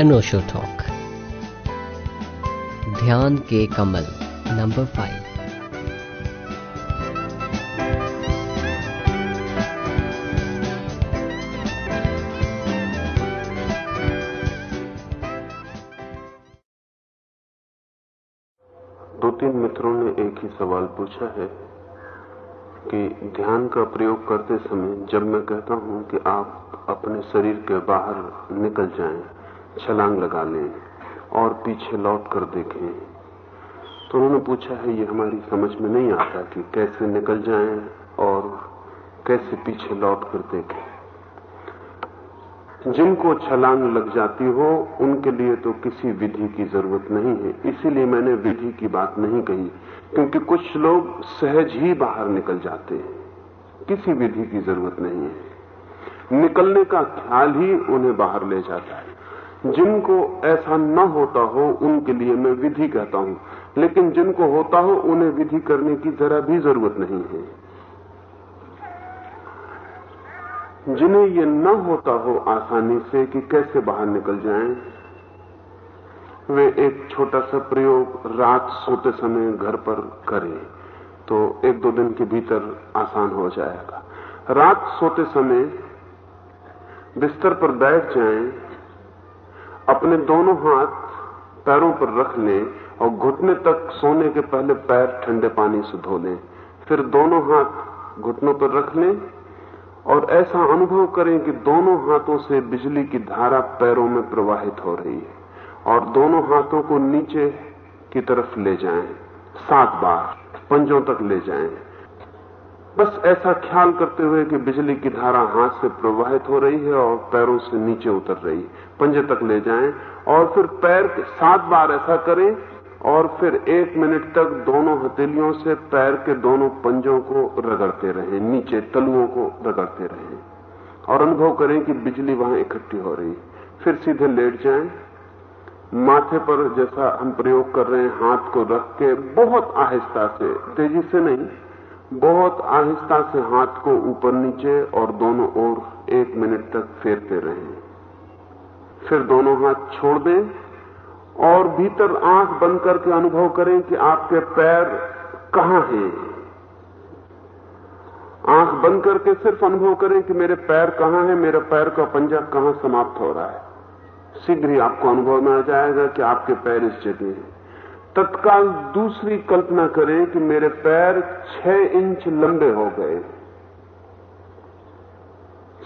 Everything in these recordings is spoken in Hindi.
अनोशो टॉक ध्यान के कमल नंबर फाइव दो तीन मित्रों ने एक ही सवाल पूछा है कि ध्यान का प्रयोग करते समय जब मैं कहता हूँ कि आप अपने शरीर के बाहर निकल जाएँ, छलांग लगा लें और पीछे लौट कर देखें। तो उन्होंने पूछा, है, ये हमारी समझ में नहीं आता कि कैसे निकल जाएँ और कैसे पीछे लौट कर देखें। जिनको छलांग लग जाती हो, उनके लिए तो किसी विधि की ज़रूरत नहीं है। इसीलिए मैंने विधि की बात नहीं कही, क्योंकि कुछ लोग सहज ही बाहर निकल जाते हैं। किसी विधि की ज़रूरत नहीं है। निकलने का ख्याल ही उन्हें बाहर ले जाता है। जिनको ऐसा न होता हो उनके लिए मैं विधि कहता हूँ। लेकिन जिनको होता हो उन्हें विधि करने की जरा भी ज़रूरत नहीं है। जिन्हें ये न होता हो आसानी से कि कैसे बाहर निकल जाएँ, वे एक छोटा सा प्रयोग रात सोते समय घर पर करें तो एक दो दिन के भीतर आसान हो जाएगा। रात सोते समय बिस्तर पर बैठ जाएँ, अपने दोनों हाथ पैरों पर रख लें और घुटने तक सोने के पहले पैर ठंडे पानी से धो लें। फिर दोनों हाथ घुटनों पर रख लें और ऐसा अनुभव करें कि दोनों हाथों से बिजली की धारा पैरों में प्रवाहित हो रही है और दोनों हाथों को नीचे की तरफ़ ले जाएँ। सात बार, पंजों तक ले जाएँ। बस ऐसा ख्याल करते हुए कि बिजली की धारा हाथ से प्रवाहित हो रही है और पैरों से नीचे उतर रही है। पंजे तक ले जाएँ और फिर पैर सात बार ऐसा करें और फिर एक मिनट तक दोनों हथेलियों से पैर के दोनों पंजों को रगड़ते रहें, नीचे तलुओं को रगड़ते रहें और अनुभव करें कि बिजली वहाँ इकट्ठी हो रही फिर सीधे लेट जाएँ, माथे पर जैसा हम प्रयोग कर रहे हैं, हाथ को रख के बहुत आहिस्ता से, तेज़ी से नहीं बहुत आहिस्ता से हाथ को ऊपर नीचे और दोनों ओर एक मिनट तक फेरते रहें। फिर दोनों हाथ छोड़ दें और भीतर आँख बंद करके अनुभव करें कि आपके पैर कहाँ हैं। आँख बंद करके सिर्फ़ अनुभव करें कि मेरे पैर कहाँ हैं, मेरे पैर का पंजा कहाँ समाप्त हो रहा है। शीघ्र ही आपको अनुभव में आ जाएगा कि आपके पैर इस जगह हैं। तत्काल दूसरी कल्पना करें कि मेरे पैर छह इंच लंबे हो गए।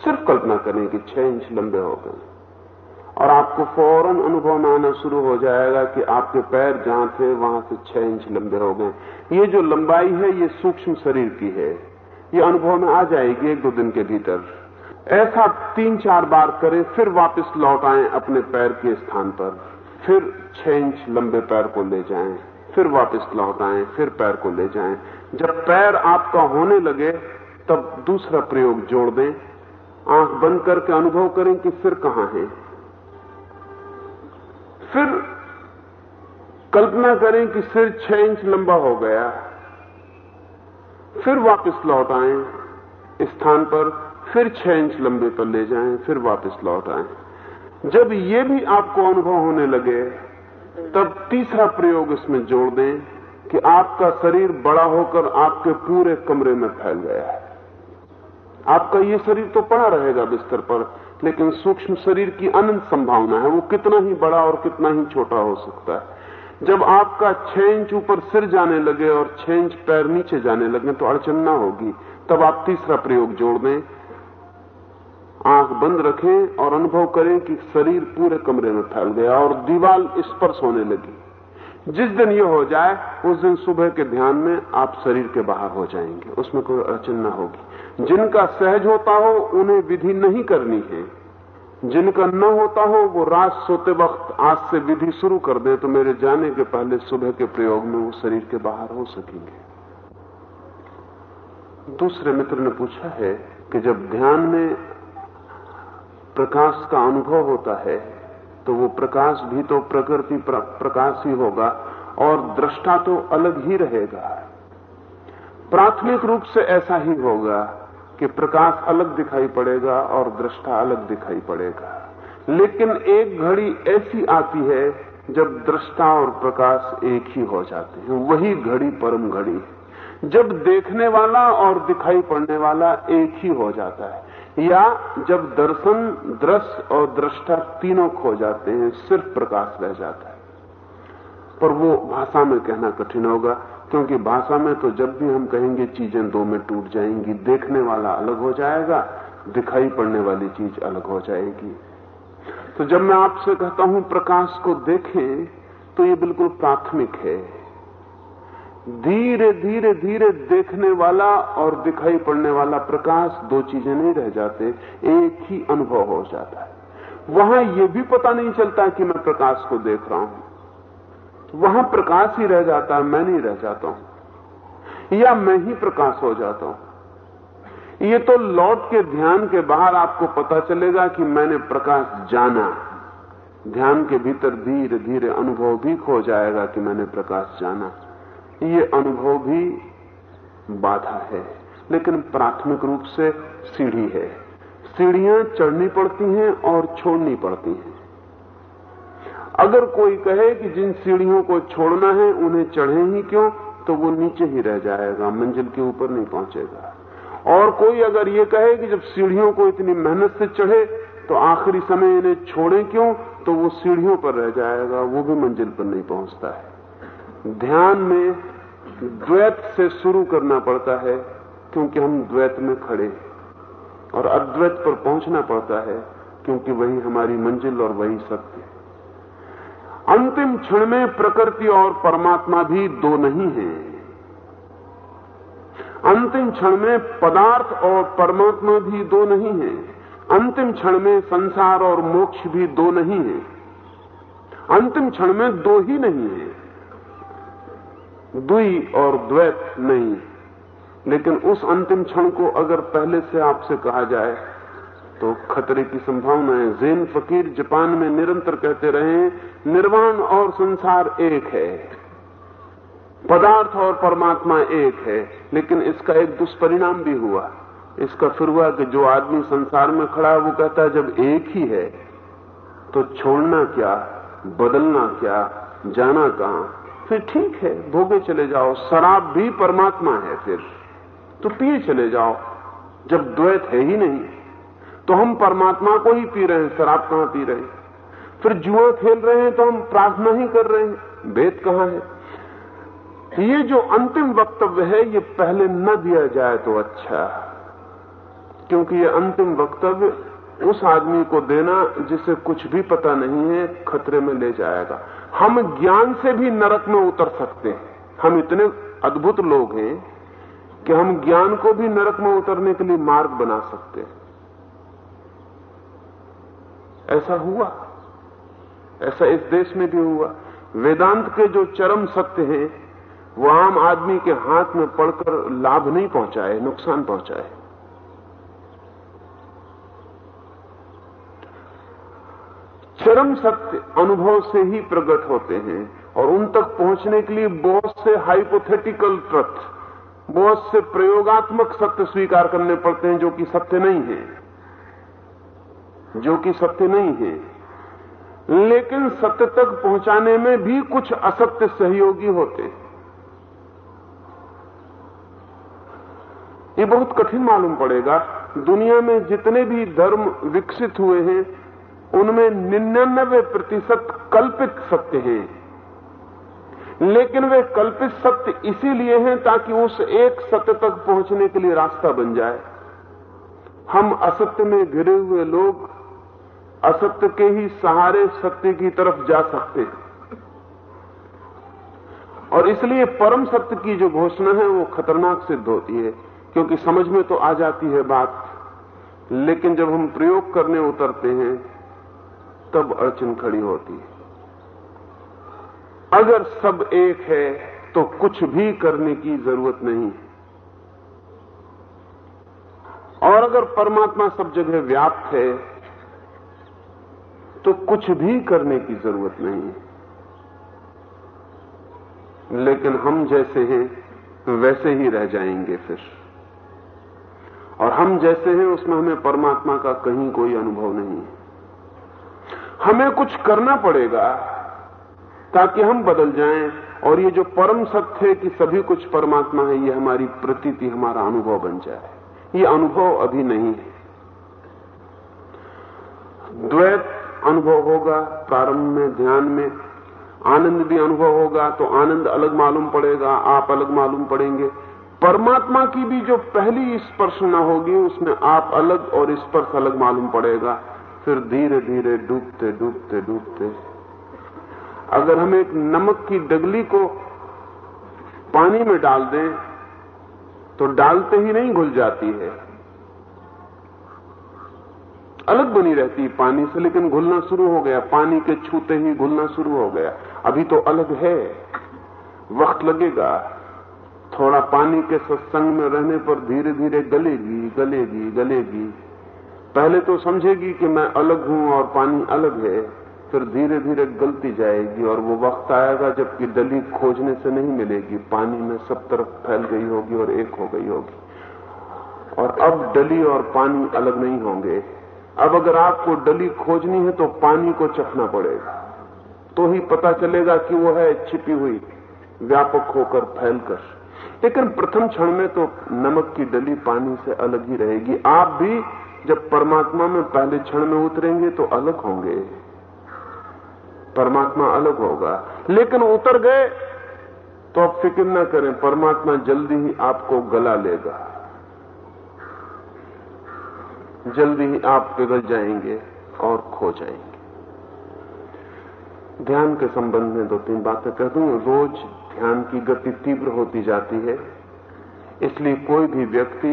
सिर्फ़ कल्पना करें कि छह इंच लंबे हो गए। और आपको फ़ौरन अनुभव में आना शुरू हो जाएगा कि आपके पैर जहाँ थे, वहाँ से छह इंच लंबे हो गए। ये जो लंबाई है, ये सूक्ष्म शरीर की है। ये अनुभव में आ जाएगी एक दो दिन के भीतर। ऐसा तीन चार बार करें, फिर वापस लौट आए अपने पैर के स्थान पर। फिर छह इंच लंबे पैर को ले जाएँ, फिर वापस लौट आए फिर पैर को ले जाएँ। जब पैर आपका होने लगे, तब दूसरा प्रयोग जोड़ दें। आँख बंद करके अनुभव करें कि सिर कहाँ है। फिर कल्पना करें कि सिर छह इंच लंबा हो गया। फिर वापस लौट आए स्थान पर फिर छह इंच लंबे पर ले जाएँ, फिर वापस लौट आए जब ये भी आपको अनुभव होने लगे तब तीसरा प्रयोग इसमें जोड़ दें कि आपका शरीर बड़ा होकर आपके पूरे कमरे में फैल गया है। आपका ये शरीर तो पड़ा रहेगा बिस्तर पर, लेकिन सूक्ष्म शरीर की अनंत संभावना है। वो कितना ही बड़ा और कितना ही छोटा हो सकता है। जब आपका छह इंच ऊपर सिर जाने लगे और छह इंच पैर नीचे जाने लगे तो अड़चन ना होगी। तब आप तीसरा प्रयोग जोड़ दें आँख बंद रखें और अनुभव करें कि शरीर पूरे कमरे में फैल गया और दीवाल स्पर्श होने लगी। जिस दिन ये हो जाए, उस दिन सुबह के ध्यान में आप शरीर के बाहर हो जाएँगे। उसमें कोई अड़चन ना होगी। जिनका सहज होता हो, उन्हें विधि नहीं करनी है। जिनका न होता हो, वो रात सोते वक्त आज से विधि शुरू कर दे तो मेरे जाने के पहले सुबह के प्रयोग में वो शरीर के बाहर हो सकेंगे। दूसरे मित्र ने पूछा है कि जब ध्यान में प्रकाश का अनुभव होता है तो वो प्रकाश भी तो प्रकृति प्र, प्रकाश ही होगा और दृष्टा तो अलग ही रहेगा। प्राथमिक रूप से ऐसा ही होगा कि प्रकाश अलग दिखाई पड़ेगा और दृष्टा अलग दिखाई पड़ेगा। लेकिन एक घड़ी ऐसी आती है जब दृष्टा और प्रकाश एक ही हो जाते हैं। वही घड़ी परम घड़ी है। जब देखने वाला और दिखाई पड़ने वाला एक ही हो जाता है। या जब दर्शन, दृश्य और दृष्टा तीनों खो जाते हैं, सिर्फ़ प्रकाश रह जाता है। पर वो भाषा में कहना कठिन होगा, क्योंकि भाषा में तो जब भी हम कहेंगे, चीज़ें दो में टूट जाएँगी, देखने वाला अलग हो जाएगा, दिखाई पड़ने वाली चीज़ अलग हो जाएगी। तो जब मैं आपसे कहता हूँ, प्रकाश को देखें तो ये बिल्कुल प्राथमिक है। धीरे धीरे धीरे देखने वाला और दिखाई पड़ने वाला प्रकाश दो चीज़ें नहीं रह जाते, एक ही अनुभव हो जाता है। वहाँ यह भी पता नहीं चलता कि मैं प्रकाश को देख रहा हूँ। वहाँ प्रकाश ही रह जाता है, मैं नहीं रह जाता हूँ। या मैं ही प्रकाश हो जाता हूँ। ये तो लौट के ध्यान के बाहर आपको पता चलेगा कि मैंने प्रकाश जाना। ध्यान के भीतर धीरे धीरे अनुभव भी खो जाएगा कि मैंने प्रकाश जाना। ये अनुभव भी बाधा है, लेकिन प्राथमिक रूप से सीढ़ी है। सीढ़ियाँ चढ़नी पड़ती हैं और छोड़नी पड़ती हैं। अगर कोई कहे कि जिन सीढ़ियों को छोड़ना है, उन्हें चढ़े ही क्यों? तो वो नीचे ही रह जाएगा, मंजिल के ऊपर नहीं पहुंचेगा। और कोई अगर ये कहे कि जब सीढ़ियों को इतनी मेहनत से चढ़े तो आखिरी समय इन्हें छोड़े क्यों? तो वो सीढ़ियों पर रह जाएगा, वो भी मंजिल पर नहीं पहुँचता है। ध्यान में द्वैत से शुरू करना पड़ता है, क्योंकि हम द्वैत में खड़े और अद्वैत पर पहुँचना पड़ता है, क्योंकि वही हमारी मंजिल और वही सत्य है। अंतिम क्षण में प्रकृति और परमात्मा भी दो नहीं है। अंतिम क्षण में पदार्थ और परमात्मा भी दो नहीं है। अंतिम क्षण में संसार और मोक्ष भी दो नहीं है। अंतिम क्षण में दो ही नहीं है। दुई और द्वैत नहीं। लेकिन उस अंतिम क्षण को अगर पहले से आपसे कहा जाए तो खतरे की संभावना है। जैन फकीर जापान में निरंतर कहते रहे, निर्वाण और संसार एक है। पदार्थ और परमात्मा एक है। लेकिन इसका एक दुष्परिणाम भी हुआ। इसका फिर हुआ कि जो आदमी संसार में खड़ा है, वो कहता है, जब एक ही है तो छोड़ना क्या, बदलना क्या, जाना कहाँ? फिर ठीक है, भोगे चले जाओ। शराब भी परमात्मा है फिर। तो पिए चले जाओ, जब द्वैत है ही नहीं। तो हम परमात्मा को ही पी रहे हैं, शराब कहाँ पी रहे हैं? फिर जुआ खेल रहे हैं तो हम प्रार्थना ही कर रहे हैं। वेद कहाँ है? ये जो अंतिम वक्तव्य है, ये पहले न दिया जाए तो अच्छा। क्योंकि ये अंतिम वक्तव्य उस आदमी को देना जिसे कुछ भी पता नहीं है, खतरे में ले जाएगा। हम ज्ञान से भी नरक में उतर सकते हैं। हम इतने अद्भुत लोग हैं कि हम ज्ञान को भी नरक में उतरने के लिए मार्ग बना सकते हैं। ऐसा हुआ। ऐसा इस देश में भी हुआ। वेदांत के जो चरम सत्य हैं, वो आम आदमी के हाथ में पड़कर लाभ नहीं पहुँचाए, नुकसान पहुँचाए। चरम सत्य अनुभव से ही प्रकट होते हैं और उन तक पहुँचने के लिए बहुत से हाइपोथेटिकल तथ्य बहुत से प्रयोगात्मक सत्य स्वीकार करने पड़ते हैं जो कि सत्य नहीं है, जो कि सत्य नहीं है। लेकिन सत्य तक पहुँचाने में भी कुछ असत्य सहयोगी होते हैं। ये बहुत कठिन मालूम पड़ेगा, दुनिया में जितने भी धर्म विकसित हुए हैं उनमें निन्यानबे प्रतिशत कल्पित सत्य हैं। लेकिन वे कल्पित सत्य इसीलिए हैं ताकि उस एक सत्य तक पहुँचने के लिए रास्ता बन जाए। हम असत्य में घिरे हुए लोग असत्य के ही सहारे सत्य की तरफ़ जा सकते हैं। और इसलिए परम सत्य की जो घोषणा है वो खतरनाक सिद्ध होती है, क्योंकि समझ में तो आ जाती है बात। लेकिन जब हम प्रयोग करने उतरते हैं तब अड़चन खड़ी होती है। अगर सब एक है तो कुछ भी करने की ज़रूरत नहीं और अगर परमात्मा सब जगह व्याप्त है तो कुछ भी करने की ज़रूरत नहीं लेकिन हम जैसे हैं, वैसे ही रह जाएँगे फिर। और हम जैसे हैं, उसमें हमें परमात्मा का कहीं कोई अनुभव नहीं है। हमें कुछ करना पड़ेगा ताकि हम बदल जाएँ और ये जो परम सत्य है कि सभी कुछ परमात्मा है, ये हमारी प्रतीति, हमारा अनुभव बन जाए। ये अनुभव अभी नहीं है। द्वैत अनुभव होगा, प्रारंभ में, ध्यान में। आनंद भी अनुभव होगा तो आनंद अलग मालूम पड़ेगा, आप अलग मालूम पड़ेंगे। परमात्मा की भी जो पहली स्पर्शना होगी, उसमें आप अलग और स्पर्श अलग मालूम पड़ेगा। फिर धीरे धीरे डूबते डूबते डूबते। अगर हम एक नमक की डगली को पानी में डाल दें तो डालते ही नहीं घुल जाती है। अलग बनी रहती है पानी से, लेकिन घुलना शुरू हो गया। पानी के छूते ही घुलना शुरू हो गया। अभी तो अलग है। वक्त लगेगा। थोड़ा पानी के सत्संग में रहने पर धीरे धीरे गलेगी गलेगी गलेगी। पहले तो समझेगी कि मैं अलग हूँ और पानी अलग है, फिर धीरे धीरे गलती जाएगी और वो वक्त आएगा जबकि डली खोजने से नहीं मिलेगी। पानी में सब तरफ़ फैल गई होगी और एक हो गई होगी। और अब डली और पानी अलग नहीं होंगे। अब अगर आपको डली खोजनी है तो पानी को चखना पड़ेगा। तो ही पता चलेगा कि वो है छिपी हुई, व्यापक होकर फैलकर। लेकिन प्रथम क्षण में तो नमक की डली पानी से अलग ही रहेगी। आप भी जब परमात्मा में पहले क्षण में उतरेंगे तो अलग होंगे। परमात्मा अलग होगा। लेकिन उतर गए तो आप फ़िक्र न करें, परमात्मा जल्दी ही आपको गला लेगा। जल्दी ही आप पिघल जाएँगे और खो जाएँगे। ध्यान के संबंध में दो तीन बातें कह दूँ। रोज ध्यान की गति तीव्र होती जाती है, इसलिए कोई भी व्यक्ति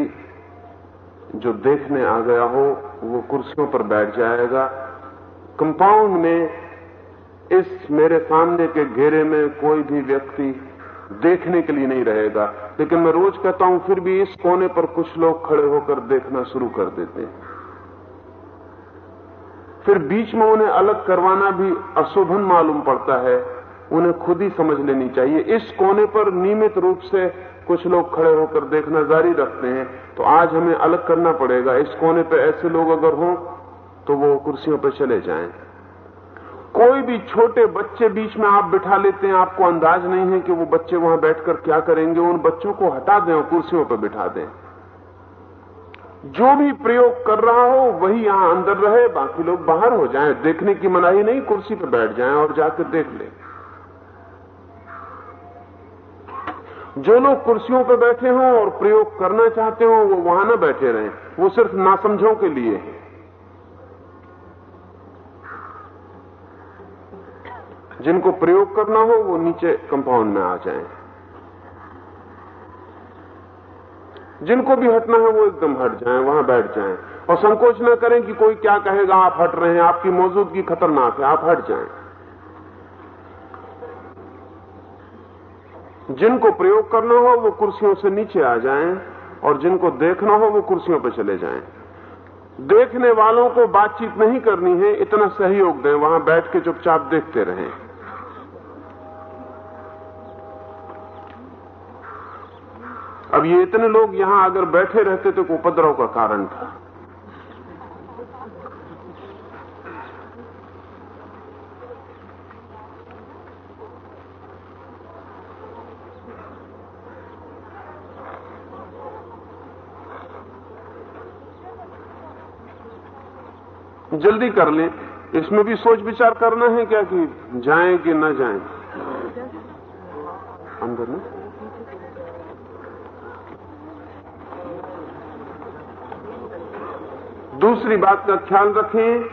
जो देखने आ गया हो, वो कुर्सियों पर बैठ जाएगा। कंपाउंड में इस मेरे सामने के घेरे में कोई भी व्यक्ति देखने के लिए नहीं रहेगा। लेकिन मैं रोज कहता हूँ, फिर भी इस कोने पर कुछ लोग खड़े होकर देखना शुरू कर देते हैं। फिर बीच में उन्हें अलग करवाना भी अशोभन मालूम पड़ता है। उन्हें खुद ही समझ लेनी चाहिए। इस कोने पर नियमित रूप से कुछ लोग खड़े होकर देखना जारी रखते हैं तो आज हमें अलग करना पड़ेगा। इस कोने पर ऐसे लोग अगर हों तो वो कुर्सियों पर चले जाएँ। कोई भी छोटे बच्चे बीच में आप बिठा लेते हैं, आपको अंदाज नहीं है कि वो बच्चे वहाँ बैठकर क्या करेंगे। उन बच्चों को हटा दें और कुर्सियों पर बिठा दें। जो भी प्रयोग कर रहा हो, वही यहाँ अंदर रहे, बाकी लोग बाहर हो जाएँ। देखने की मनाही नहीं, कुर्सी पर बैठ जाएँ और जाकर देख लें। जो लोग कुर्सियों पर बैठे हों और प्रयोग करना चाहते हो, वो वहाँ ना बैठे रहें। वो सिर्फ़ नासमझों के लिए है। जिनको प्रयोग करना हो, वो नीचे कंपाउंड में आ जाएँ। जिनको भी हटना है, वो एकदम हट जाएँ, वहाँ बैठ जाएँ। और संकोच न करें कि कोई क्या कहेगा, आप हट रहे हैं, आपकी मौजूदगी खतरनाक है, आप हट जाएँ। जिनको प्रयोग करना हो, वो कुर्सियों से नीचे आ जाएँ और जिनको देखना हो, वो कुर्सियों पर चले जाएँ। देखने वालों को बातचीत नहीं करनी है, इतना सहयोग दें, वहाँ बैठ के चुपचाप देखते रहें। अब ये इतने लोग यहाँ अगर बैठे रहते तो उपद्रव का कारण था। जल्दी कर लें। इसमें भी सोच विचार करना है क्या कि जाएँ कि न जाएँ? अंदर में दूसरी बात का ख्याल रखें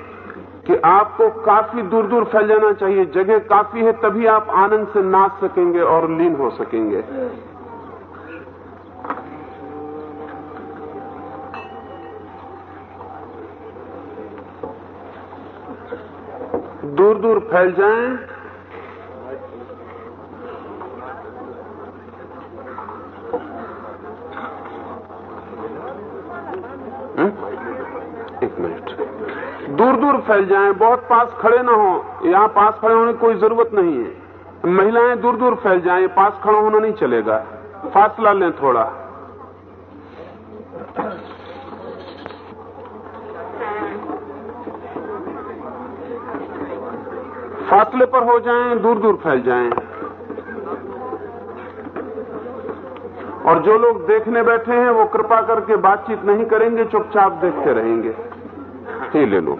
कि आपको काफ़ी दूर दूर फैल जाना चाहिए। जगह काफ़ी है, तभी आप आनंद से नाच सकेंगे और लीन हो सकेंगे। दूर दूर फैल जाएँ। हुँ? एक मिनट। दूर दूर फैल जाएँ, बहुत पास खड़े ना हो। यहाँ पास खड़े होने की कोई ज़रूरत नहीं है। महिलाएँ दूर दूर फैल जाएँ, पास खड़ा होना नहीं चलेगा। फासला लें थोड़ा। फासले पर हो जाएँ दूर दूर फैल जाएँ। और जो लोग देखने बैठे हैं, वो कृपा करके बातचीत नहीं करेंगे, चुपचाप देखते रहेंगे। ये ले लो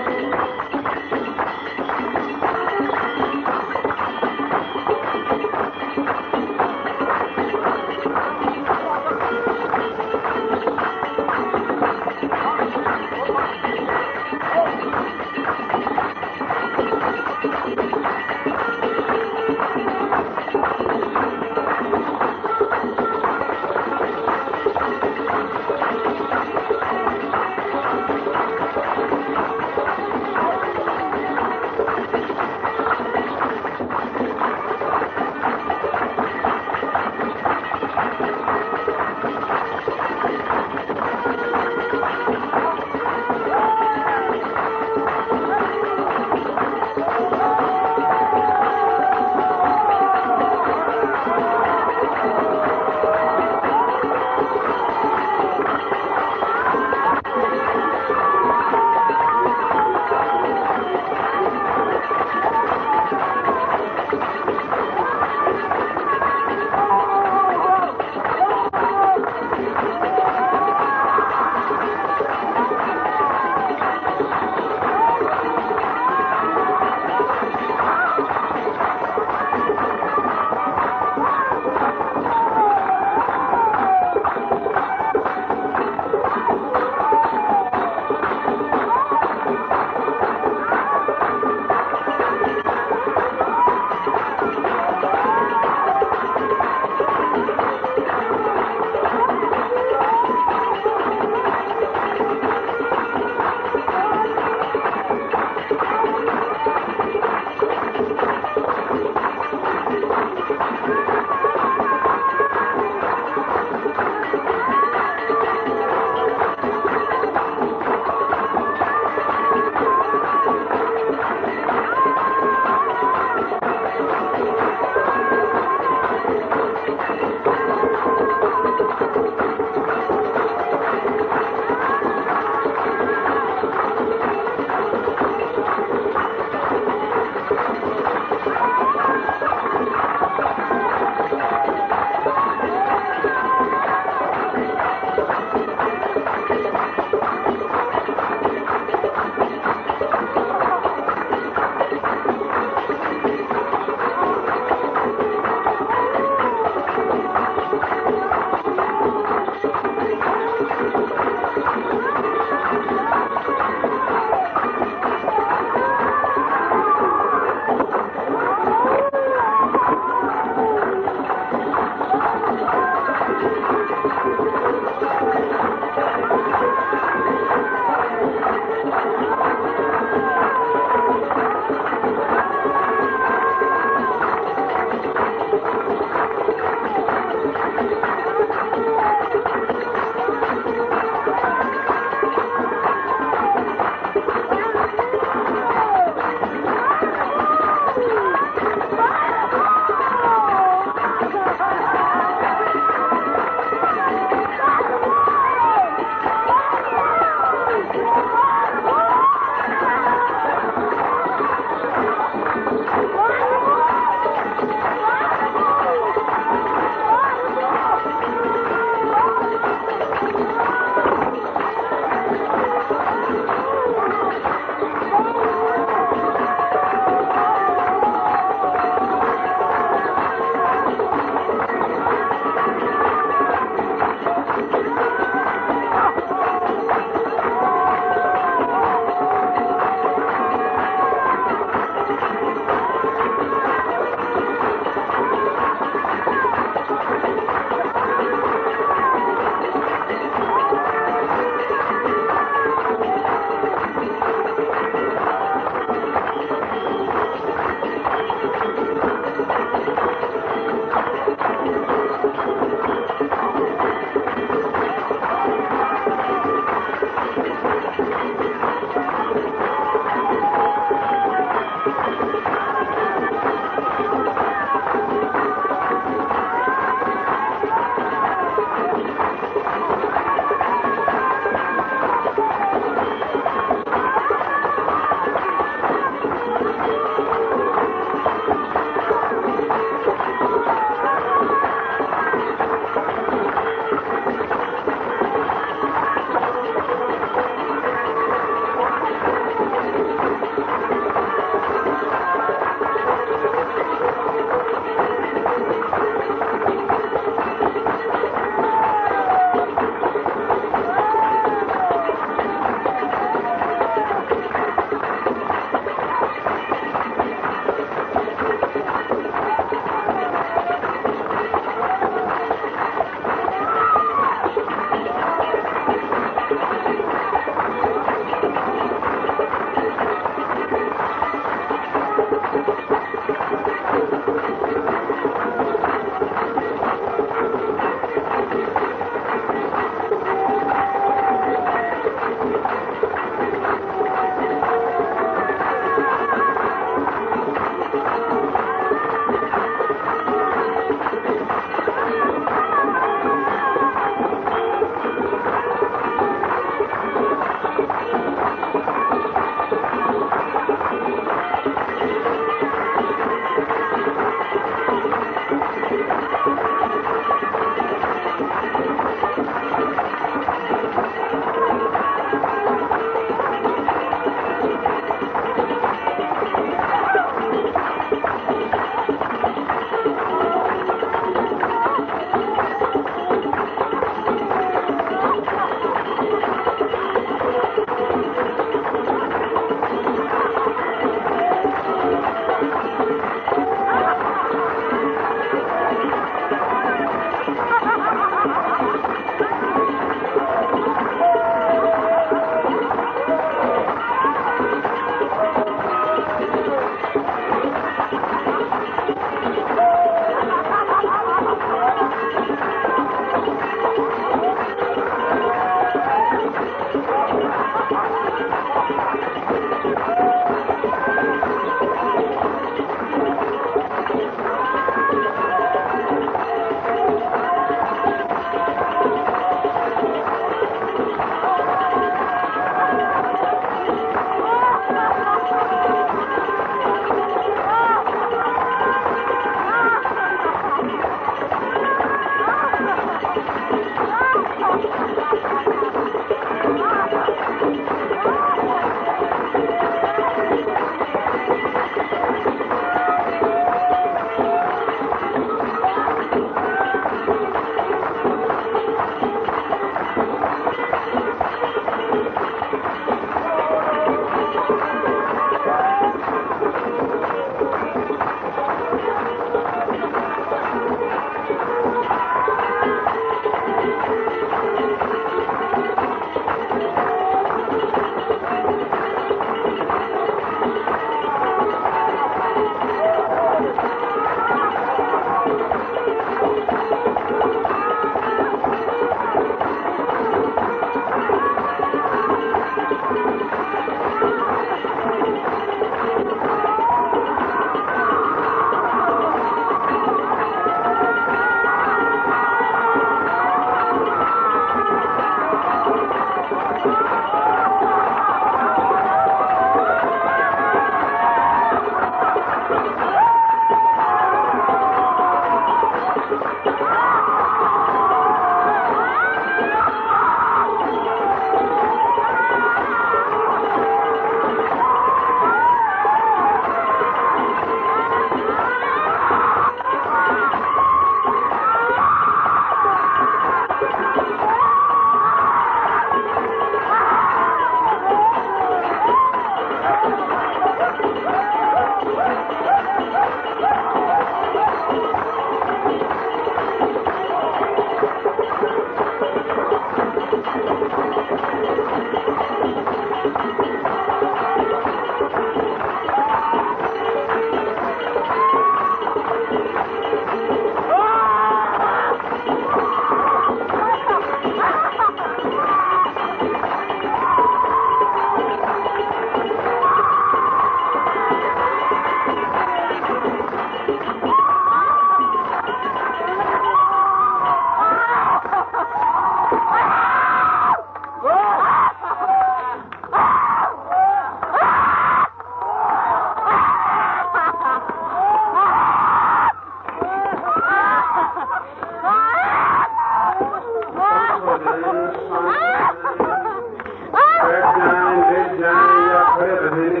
रही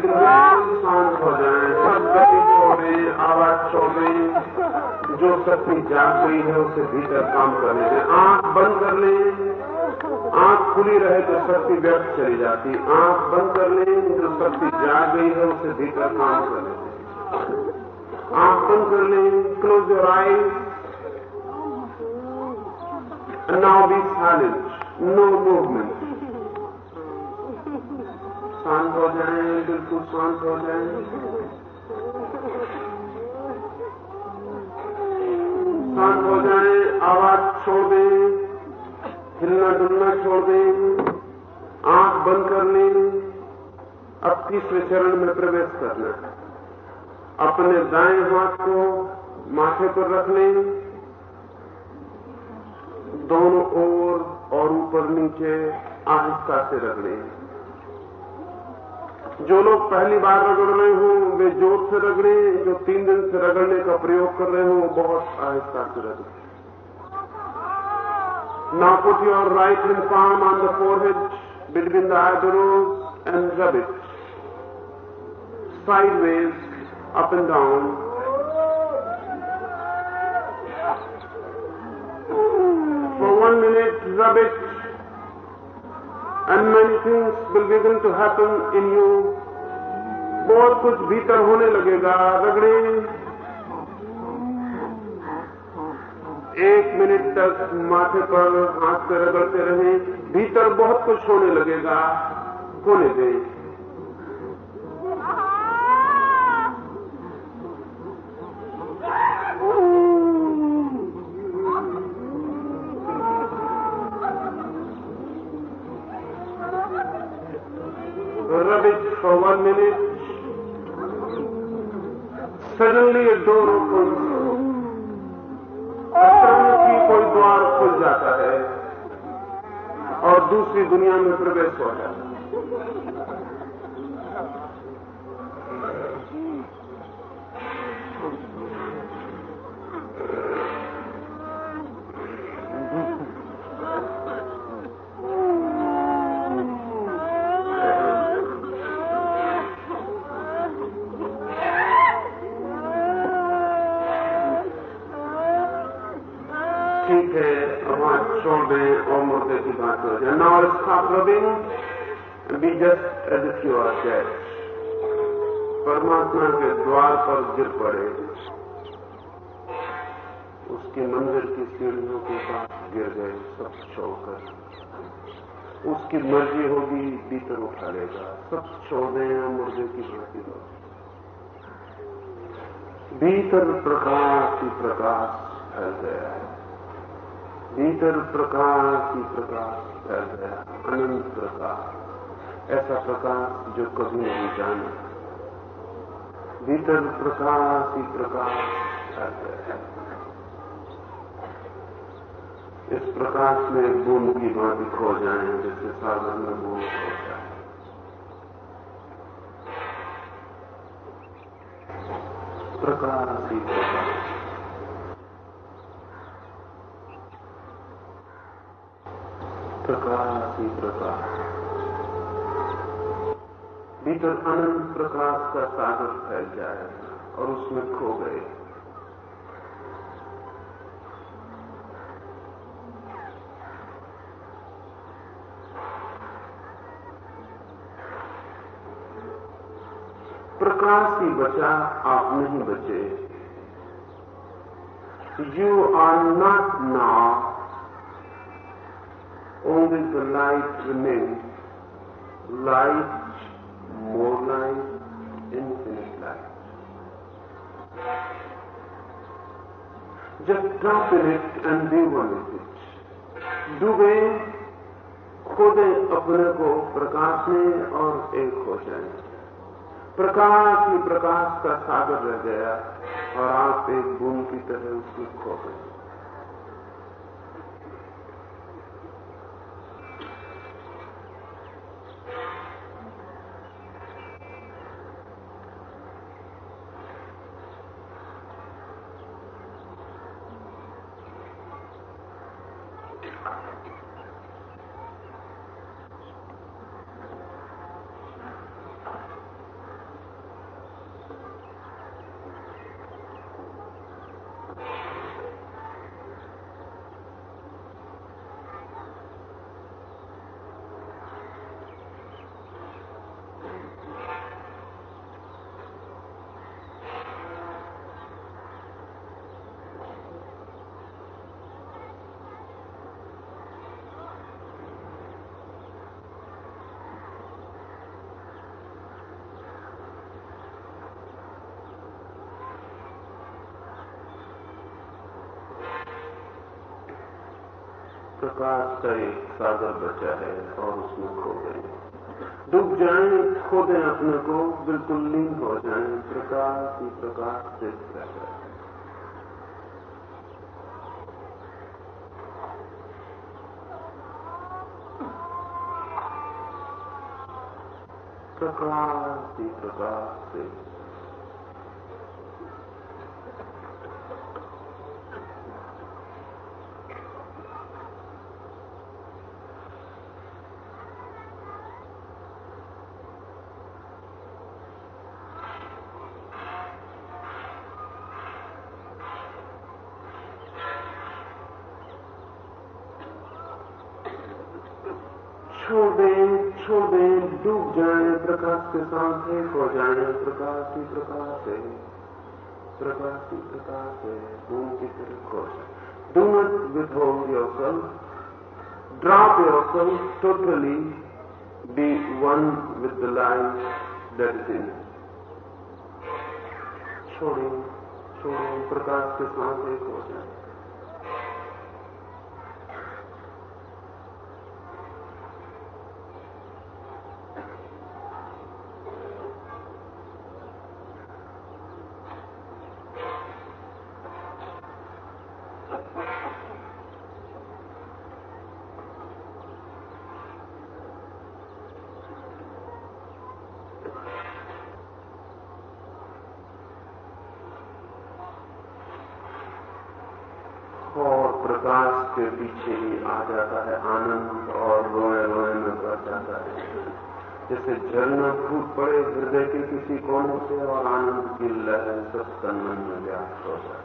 शांत हो जाए सब गति छोड़े आवाज़ छोड़े जो शक्ति जाग गई है उसे भीतर काम करने दें आँख बंद कर लें, आँख खुली रहे तो शक्ति तो व्यर्थ चली जाती आँख बंद कर लें जो शक्ति जाग गई है। उसे भीतर काम कर ले आँख बंद कर लें, close your eye now be silent no movement शांत हो जाए, बिल्कुल शांत हो जाए। शांत हो जाए, आवाज़ छोड़ दें, हिलना डुलना छोड़ दें, आँख बंद कर लें। अब तीसरे चरण में प्रवेश करना अपने दाएँ हाथ को माथे पर रख लें। दोनों ओर और ऊपर नीचे आहिस्ता से रख लें। जो लोग पहली बार रगड़ रहे हों, वे ज़ोर से रगड़े, जो तीन दिन से रगड़ने का प्रयोग कर रहे हों वो बहुत आहिस्ता से रगड़े। नाकुट your right in palm on the fore forehead between the eyebrows and rub it sideways up and down for one minute rub it and many things will begin to happen in you. बहुत कुछ भीतर होने लगेगा, रगड़े। एक मिनट तक माथे पर हाथ से रगड़ते रहे, भीतर बहुत कुछ होने लगेगा, होने दें। rub it for one minute. Suddenly a door opens. ही कोई द्वार खुल जाता है और दूसरी दुनिया में प्रवेश हो जाता है ठीक है अब हाथ छोड़ दें और की हो just as if you are dead परमात्मा के द्वार पर गिर पड़े उसके मंदिर की सीढ़ियों के पास गिर गए सब छोड़कर उसकी मर्ज़ी होगी भीतर उठा लेगा सब दें मुर्दे की भर्ती हो भीतर प्रकाश ही प्रकाश फैल गया है भीतर प्रकाश ही प्रकाश गया अनंत प्रकाश ऐसा प्रकाश जो कभी नहीं जाना। भीतर प्रकाश ही प्रकाश फैल इस प्रकाश में बूंद की भांति खो जाए जैसे सागर में बूंद खो जाए। प्रकाश ही प्रकाश। प्रकाश ही प्रकाश भीतर अनंत प्रकाश का सागर फैल जाए और उसमें खो गए। प्रकाश ही बचा आप नहीं बचे। You are not now only the light remains. Light, more light, infinite light. Just drop in it and be one with it. डूबे खोदे अपने को प्रकाश में और एक हो जाए प्रकाश ही प्रकाश का सागर रह गया और आप एक बूंद की तरह उसमें खो गए का एक सागर बचा है और उसमें खो गए डूब जाएँ, खो दें अपने को, बिल्कुल लीन हो जाएँ, प्रकाश ही प्रकाश से प्रकाश ही प्रकाश से छोड़ दें छोड़ दें डूब जाएँ के साथ एक हो जाएँ प्रकाश ही प्रकाश। है प्रकाश ही प्रकाश है बूम की तरह खो जाए do not withhold yourself drop yourself totally be one with the light that is in छोड़ें छोड़ें प्रकाश के साथ एक हो जाए और प्रकाश के पीछे ही आ जाता है आनंद और रोए रोए में बढ़ जाता है जैसे झरना फूट पड़े हृदय के किसी कोने से और आनंद की लहर सब तन मन में व्याप्त हो जाए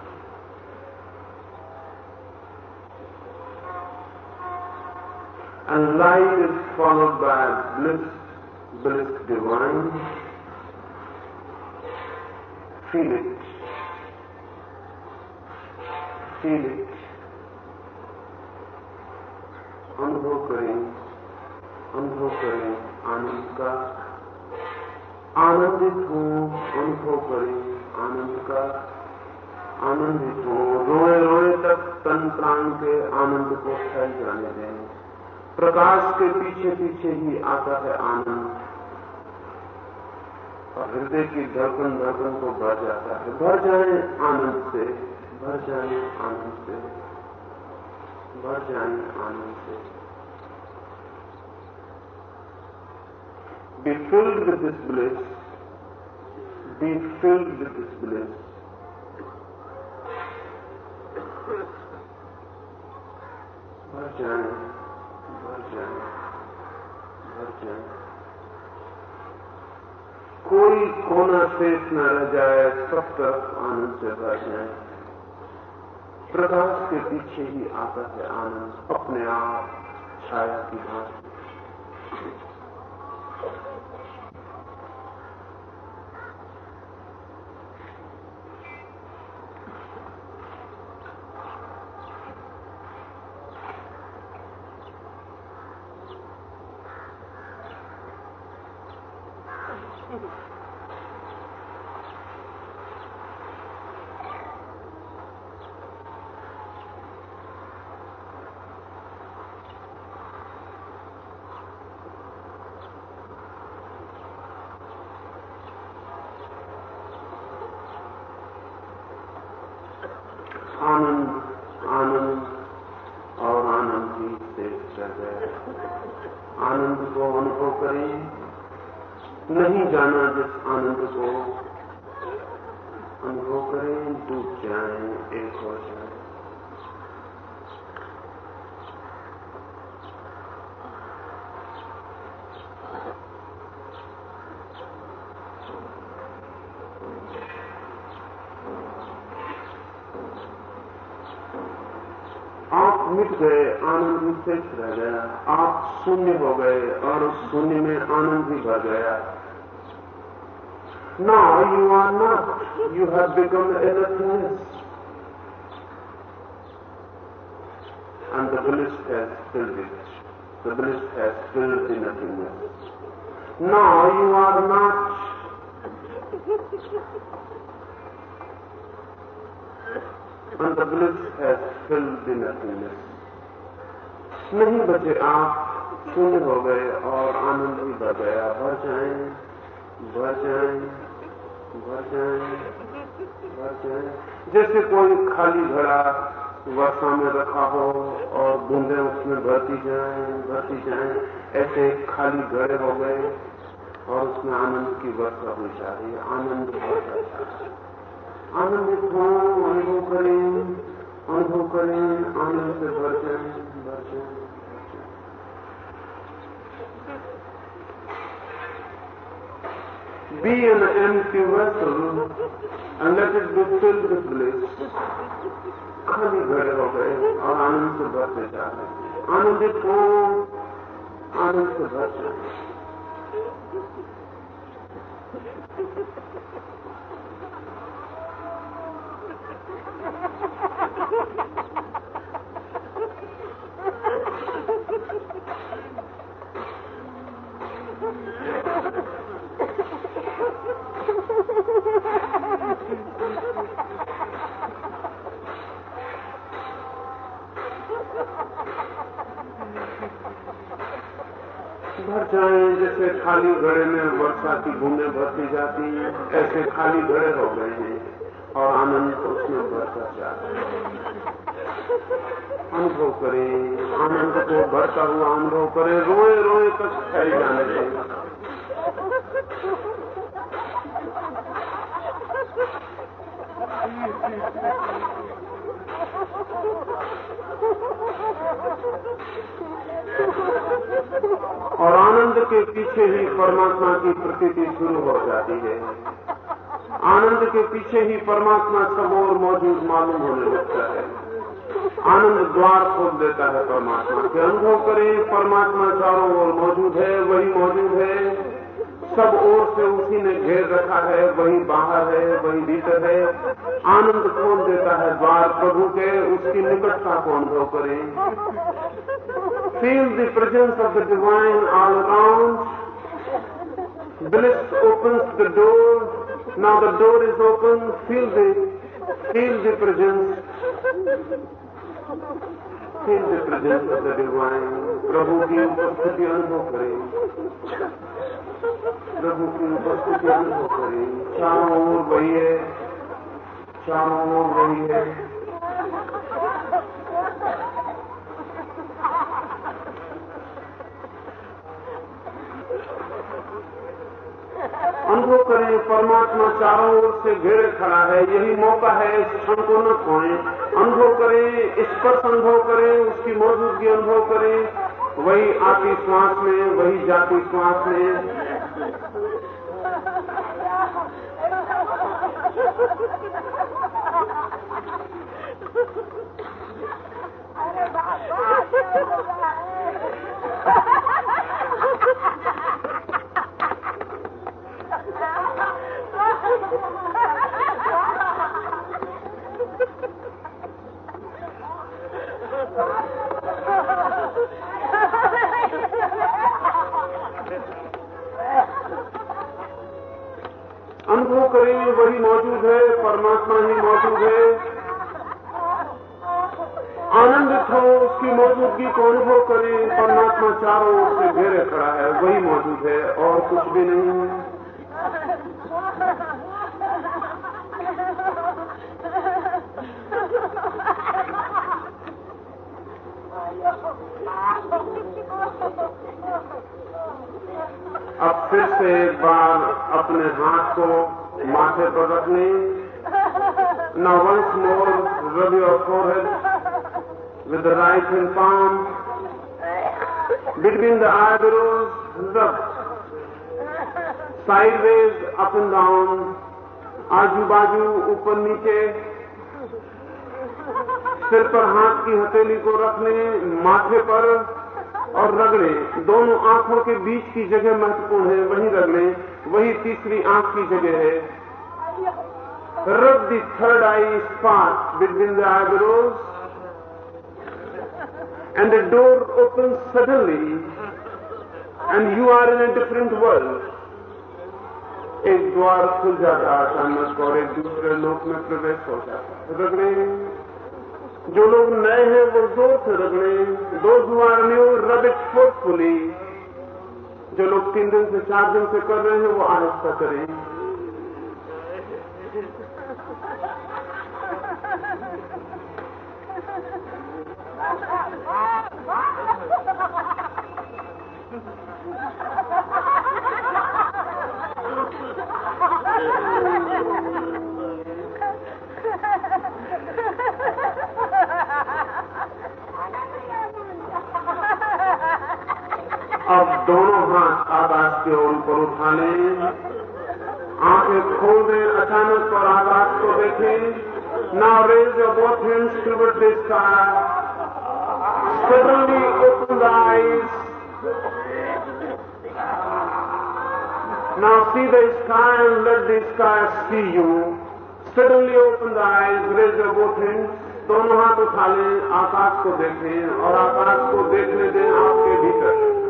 And light is followed by bliss, bliss divine. Feel it. Feel it. अनुभव करें आनंद का आनंदित हो अनुभव करें आनंद का आनंदित हो, रोए रोए तक तन प्राण के आनंद को फैल जाने दें। प्रकाश के पीछे पीछे ही आता है आनंद। और हृदय की धड़कन धड़कन को भर जाता है। भर जाए आनंद से, भर जाए आनंद से, भर जाए आनंद से। Be filled with this bliss. Be filled with this bliss. जाए भर जाए कोई कोना शेष न रह जाए, सब तरफ़ आनंद से भर जाए। प्रकाश के पीछे ही आता है आनंद, अपने आप छाया की भांति आनंद आनंद और आनंद ही शेष रह गया आनंद को अनुभव करें नहीं जाना जिस आनंद को। अनुभव करें, डूब जाएँ, एक हो जाए। मिट गए, आनंद ही शेष रह गया। आप शून्य हो गए और उस शून्य में आनंद भी भर गया। Now you are not. You have become a nothingness. And the bliss has filled it. The bliss has filled the nothingness. Now you are not. And the bliss has filled the nothingness. नहीं बचे आप शून्य हो गए और आनंद भी बढ़ गया भर जाए भर जाए जैसे कोई खाली घड़ा वर्षा में रखा हो और बूंदे उसमें भरती जाए भरती जाए, ऐसे खाली घड़े हो गए और उसमें आनंद की वर्षा हुई जा रही है, आनंद भर जाता आनंदित हो अनुभव करें अनुभव करें, आनंद से भर जाए भर जाए। Be an empty vessel and let it be filled with bliss. खाली घड़े हो गए और आनंद से भरते जा रहे आनंदित हो आनंद से भर जाए भर जाए जैसे खाली घड़े में वर्षा की बूंदें भरती जाती हैं ऐसे खाली घड़े हो गए हैं और आनंद उसमें भरता जा अनुभव करें, आनंद को भरता हुआ अनुभव करें, रोए रोए तक फैल जाने दें और आनंद के पीछे ही परमात्मा की प्रतीति शुरू हो जाती है। आनंद के पीछे ही परमात्मा सब और मौजूद मालूम होने लगता है। आनंद द्वार खोल देता है परमात्मा। के अनुभव करें, परमात्मा चारों ओर मौजूद है, वही मौजूद है। सब ओर से उसी ने घेर रखा है, वही बाहर है, वही भीतर है। आनंद कौन देता है? द्वार प्रभु के, उसकी निकटता को अनुभव करे? Feel the presence of the divine all around. Bliss open the door now the door is open feel the feel the presence feel the presence of the divine प्रभु की उपस्थिति अनुभव करें। प्रभु की उपस्थिति अनुभव करें चारों ओर वही है चारों ओर वही है अनुभव करें परमात्मा चारों ओर से घेरे खड़ा है। यही मौका है, इस क्षण को न खोएँ। अनुभव करें स्पर्श अनुभव करें, उसकी मौजूदगी अनुभव करें। वही आती श्वास में, वही जाती श्वास में अनुभव करें वही मौजूद है परमात्मा ही मौजूद है। वही मौजूद है, और कुछ भी नहीं है। अब फिर से एक बार अपने हाथ को माथे पर रखने न वंस मोर रवि और है with right in palm between the eyebrows rub sideways, up and down. आजू बाजू ऊपर, नीचे. सिर पर हाथ की हथेली को रखने, माथे पर और रगड़े. दोनों आँखों के बीच की जगह महत्वपूर्ण है, वही रगड़े. वही तीसरी आँख की जगह है. Rub the third eye spot between the eyebrows and the door open suddenly and you are in a different world एक द्वार खुल जाता है अचानक और एक दूसरे लोक में प्रवेश हो जाता है। रगड़े जो लोग नए हैं, वो ज़ोर से रगड़े दो आर न्यू रब इट फोर्सफुली जो लोग तीन दिन से, चार दिन से कर रहे हैं, वो आहिस्ता करें। अब दोनों हाथ आकाश के ओर ऊपर उठा लें आँखें खोल दें अचानक और आकाश को देखें now raise your both hands toward the sky suddenly open the eyes now see the sky and let the sky see you suddenly open the eyes raise your both hands दोनों हाथ उठा लें आकाश को देखें और आकाश को देखने दें आपके भीतर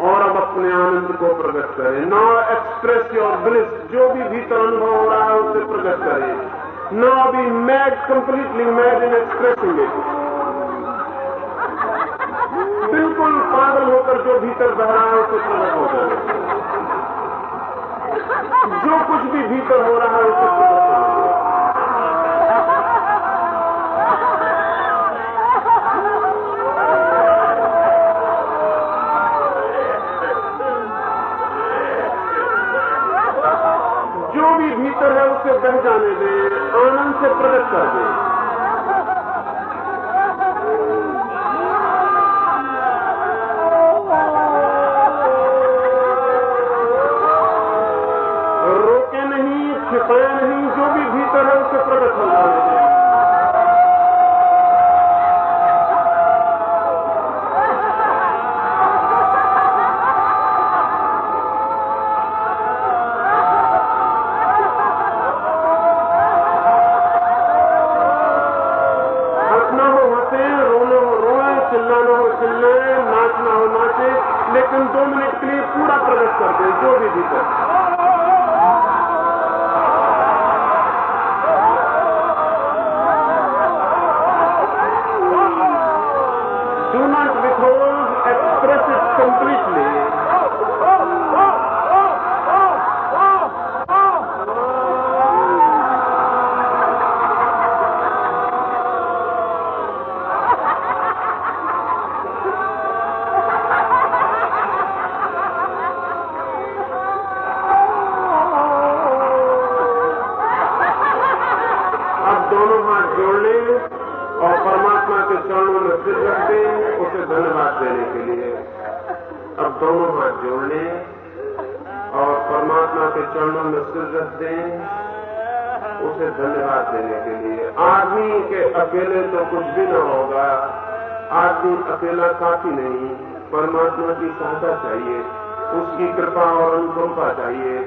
और अब अपने आनंद को प्रकट करें। नो एक्सप्रेस योर ब्लिस जो भी भीतर अनुभव हो रहा है, उसे प्रकट करें। Now be mad completely mad in expressing it बिल्कुल पागल होकर जो भीतर बह रहा है, उसे प्रकट हो जाए जो कुछ भी भीतर हो रहा है उसे जो भी भीतर है उसे बह जाने दें, आनंद से प्रकट कर दें। के चरणों में सिर रख दें उसे धन्यवाद देने के लिए। आदमी के अकेले तो कुछ भी न होगा। आदमी अकेला काफ़ी नहीं, परमात्मा की सहायता चाहिए, उसकी कृपा और अनुकंपा चाहिए।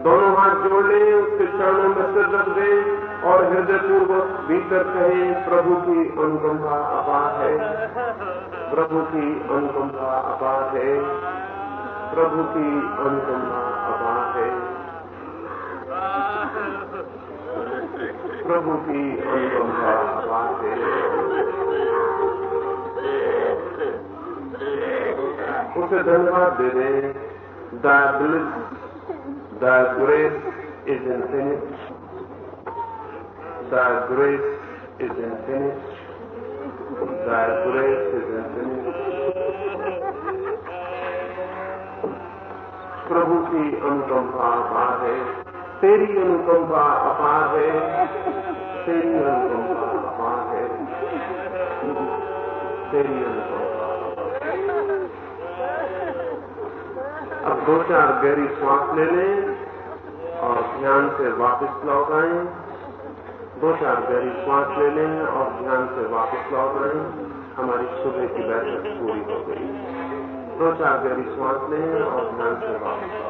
दोनों हाथ जोड़ लें, उसके चरणों में सिर रख दें और हृदय पूर्वक भीतर कहें, प्रभु की अनुकंपा अपार है। प्रभु की अनुकंपा अपार है। प्रभु की अनुकंपा अपार है प्रभु की अनुकंपा अपार है उसे धन्यवाद दे दें the bliss the grace is infinite Thy grace is infinite. Thy grace is infinite. प्रभु की अनुकंपा अपार है तेरी अनुकंपा अपार है तेरी अनुकंपा अपार है तेरी अनुकंपा अब दो चार गहरी श्वास ले लें और ध्यान से वापस लौट आए। दो चार गहरी श्वास ले लें और ध्यान से वापस लौट आए। हमारी सुबह की बैठक पूरी हो गई। दो चार गहरी श्वास लें और ध्यान से वापस